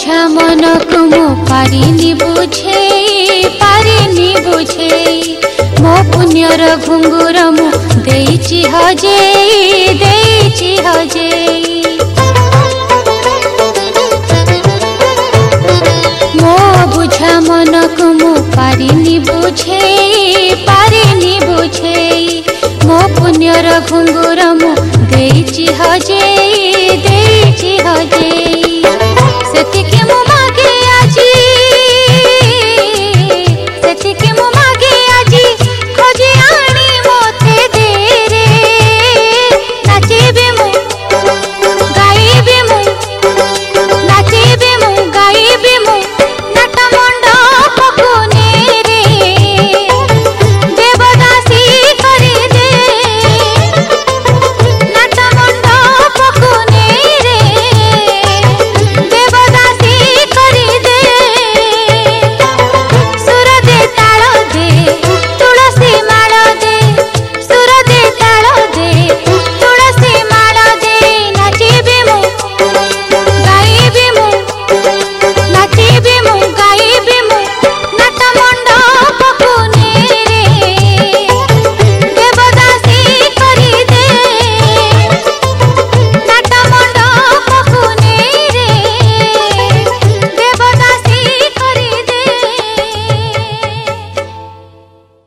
বোঝা মনকু মু পারিনি বুঝে পারিনি বুঝে ମୋ ପୁଣ୍ୟର ଘୁଙ୍ଗୁର ମୁଁ ଦେଇଛି ହଜେଇ ଦେଇଛି ହଜେଇ ମୋ ବୁଝା ମନକୁ ମୁଁ ପାରିନି ବୁଝେଇ ପାରିନି ବୁଝେଇ ମୋ ପୁଣ୍ୟର ଘୁଙ୍ଗୁର ମୁଁ ଦେଇଛି ହଜେଇ